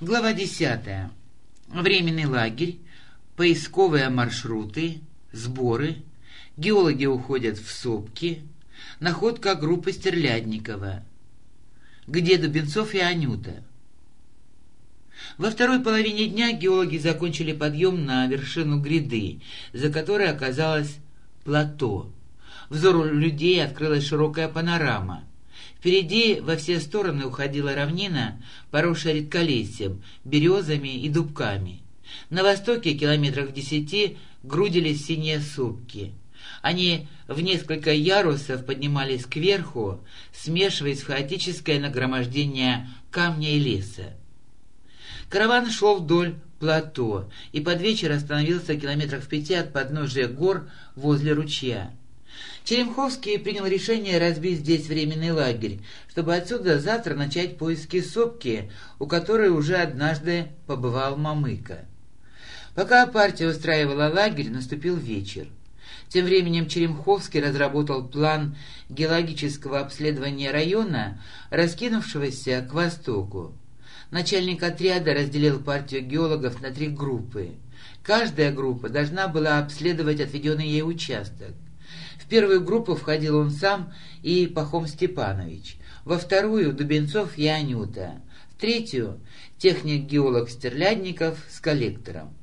Глава 10. Временный лагерь, поисковые маршруты, сборы, геологи уходят в сопки, находка группы Стерлядникова. Где Дубенцов и Анюта? Во второй половине дня геологи закончили подъем на вершину гряды, за которой оказалось плато. Взору людей открылась широкая панорама – Впереди во все стороны уходила равнина, поросшая редколесьем, березами и дубками. На востоке, километрах в десяти, грудились синие сопки. Они в несколько ярусов поднимались кверху, смешиваясь в хаотическое нагромождение камня и леса. Караван шел вдоль плато и под вечер остановился километрах в пяти от подножия гор возле ручья. Черемховский принял решение разбить здесь временный лагерь, чтобы отсюда завтра начать поиски сопки, у которой уже однажды побывал Мамыка. Пока партия устраивала лагерь, наступил вечер. Тем временем Черемховский разработал план геологического обследования района, раскинувшегося к востоку. Начальник отряда разделил партию геологов на три группы. Каждая группа должна была обследовать отведенный ей участок первую группу входил он сам и Пахом Степанович, во вторую — Дубенцов и Анюта, в третью — техник-геолог Стерлядников с коллектором.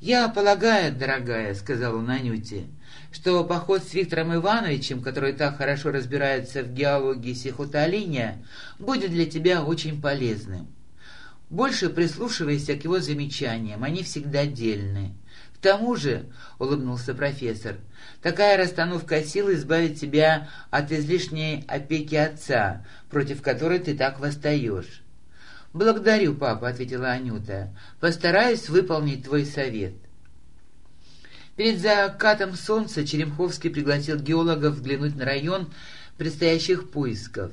«Я полагаю, дорогая, — сказал он Анюте, — что поход с Виктором Ивановичем, который так хорошо разбирается в геологии Сихоталиния, будет для тебя очень полезным. Больше прислушивайся к его замечаниям, они всегда дельны. К тому же, — улыбнулся профессор, — такая расстановка сил избавит тебя от излишней опеки отца, против которой ты так восстаешь. «Благодарю, папа», — ответила Анюта. «Постараюсь выполнить твой совет». Перед закатом солнца Черемховский пригласил геологов взглянуть на район предстоящих поисков.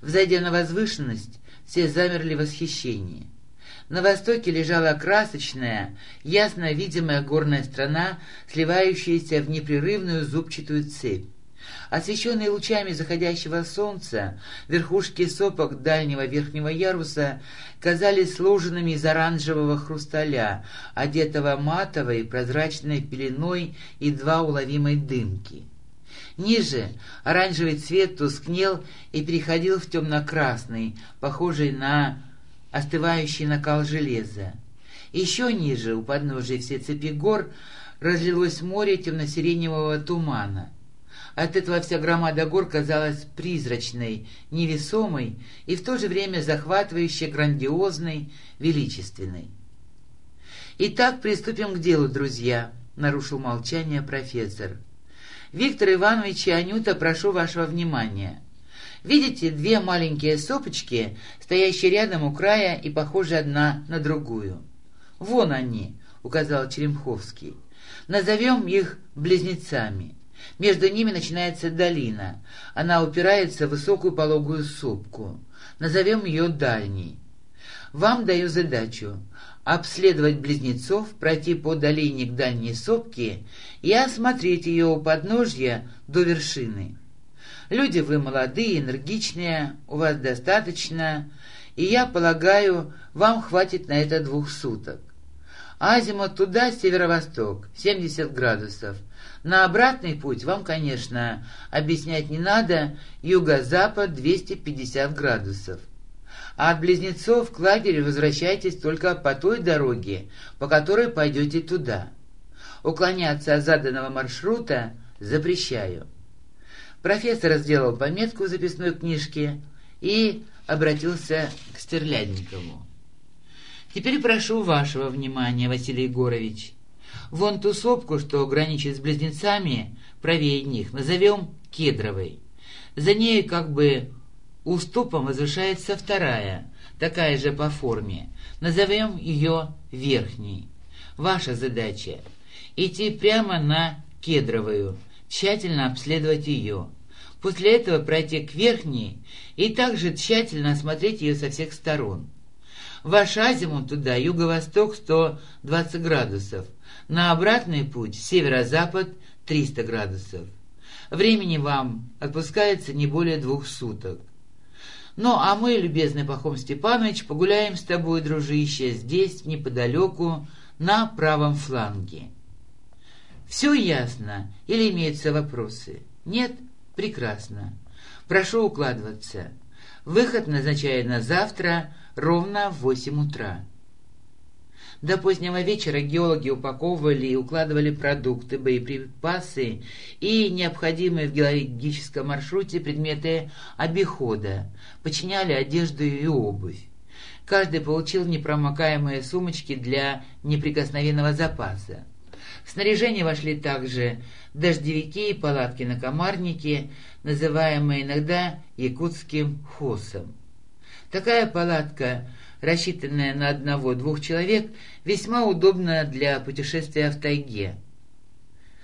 Взойдя на возвышенность, все замерли в восхищении. На востоке лежала красочная, ясно видимая горная страна, сливающаяся в непрерывную зубчатую цепь. Освещенные лучами заходящего солнца, верхушки сопок дальнего верхнего яруса казались сложенными из оранжевого хрусталя, одетого матовой прозрачной пеленой и два уловимой дымки. Ниже оранжевый цвет тускнел и переходил в темно-красный, похожий на остывающий накал железа. Еще ниже, у подножия все цепи гор, разлилось море темно-сиреневого тумана. От этого вся громада гор казалась призрачной, невесомой и в то же время захватывающей, грандиозной, величественной. «Итак, приступим к делу, друзья», — нарушил молчание профессор. «Виктор Иванович и Анюта, прошу вашего внимания. Видите две маленькие сопочки, стоящие рядом у края и похожие одна на другую? «Вон они», — указал Черемховский. «Назовем их близнецами. Между ними начинается долина. Она упирается в высокую пологую сопку. Назовем ее дальней. Вам даю задачу обследовать близнецов, пройти по долине к дальней сопке и осмотреть ее у подножья до вершины. Люди вы молодые, энергичные, у вас достаточно, и я полагаю, вам хватит на это двух суток. Азимут туда, северо-восток, 70 градусов. На обратный путь вам, конечно, объяснять не надо, юго-запад 250 градусов. А от Близнецов к лагерю возвращайтесь только по той дороге, по которой пойдете туда. Уклоняться от заданного маршрута запрещаю. Профессор сделал пометку в записной книжке и обратился к Стерлядникову. «Теперь прошу вашего внимания, Василий Егорович. Вон ту сопку, что граничит с близнецами, правее них, назовем Кедровой. За ней как бы уступом возвышается вторая, такая же по форме. Назовем ее Верхней. Ваша задача — идти прямо на Кедровую — тщательно обследовать ее. После этого пройти к верхней и также тщательно осмотреть ее со всех сторон. Ваш азимут туда юго-восток 120 градусов, на обратный путь северо-запад 300 градусов. Времени вам отпускается не более двух суток. Ну, а мы, любезный Пахом Степанович, погуляем с тобой, дружище, здесь, неподалеку, на правом фланге. Все ясно? Или имеются вопросы? Нет? Прекрасно. Прошу укладываться. Выход назначаю на завтра ровно в восемь утра. До позднего вечера геологи упаковывали и укладывали продукты, боеприпасы и необходимые в геологическом маршруте предметы обихода, починяли одежду и обувь. Каждый получил непромокаемые сумочки для неприкосновенного запаса. В снаряжение вошли также дождевики и палатки на комарнике, называемые иногда якутским хосом. Такая палатка рассчитанная на одного-двух человек, весьма удобна для путешествия в тайге –